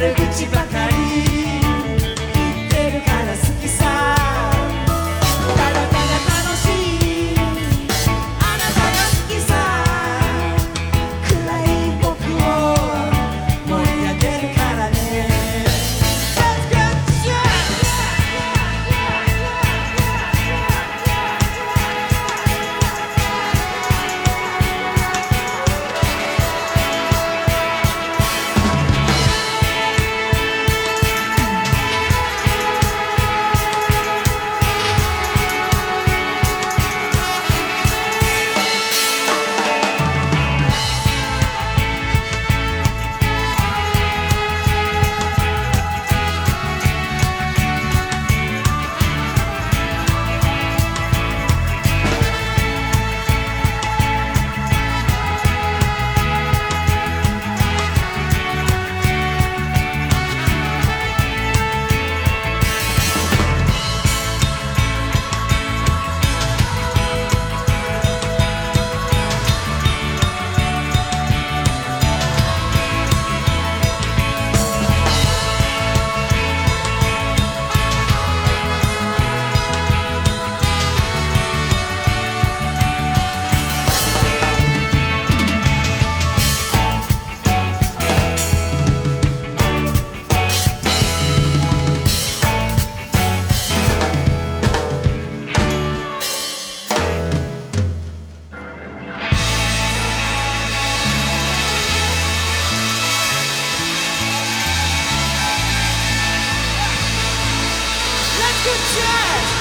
Gotta get you back. good chance.